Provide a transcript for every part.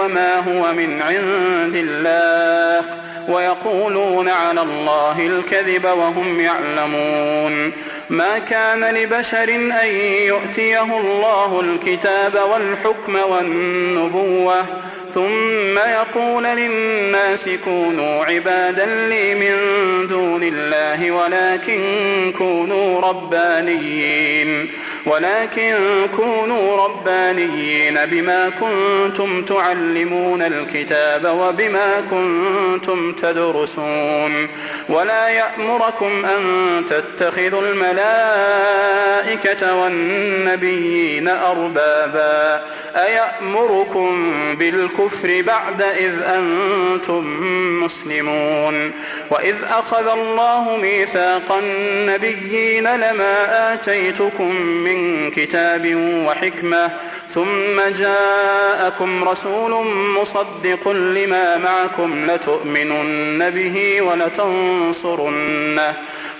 وما هو من عند الله ويقولون على الله الكذب وهم يعلمون ما كان لبشر أن يؤتيه الله الكتاب والحكم والنبوة ثم يقول للناس كونوا عبادا لي من دون الله ولكن كونوا ربانيين ولكن كونوا ربانيين بما كنتم تعلمون الكتاب وبما كنتم تدرسون. ولا يأمركم أن تتخذوا الملائكة والنبيين أربابا. أيأمركم بالكفر بعد إذ أنتم مسلمون؟ وإذ أخذ الله ميثاق النبيين لما آتيتكم من كتاب وحكمة ثم جاءكم رسول مصدق لما معكم لتؤمنن به ولتنصرنه.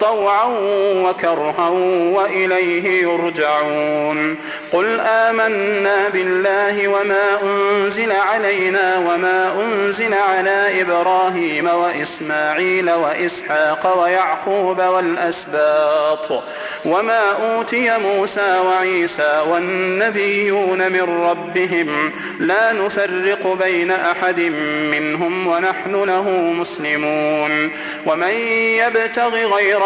طوعا وكرها وإليه يرجعون. قل آمنا بالله وما أنزل علينا وما أنزل على إبراهيم وإسماعيل وإسحاق ويعقوب والأسباط. وما أوتي موسى وعيسى والنبيون من ربهم لا نفرق بين أحد منهم ونحن له مسلمون. ومن يبتغ غير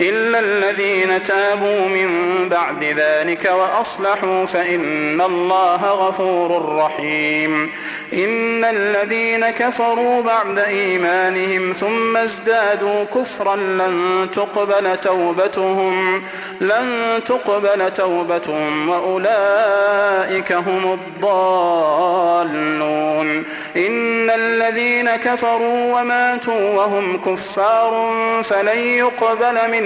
إلا الذين تابوا من بعد ذلك وأصلحوا فإن الله غفور رحيم. إن الذين كفروا بعد إيمانهم ثم ازدادوا كفرا لن تقبل توبتهم لن تقبل توبتهم وأولئك هم الضالون. إن الذين كفروا وماتوا وهم كفار فلن يقبل من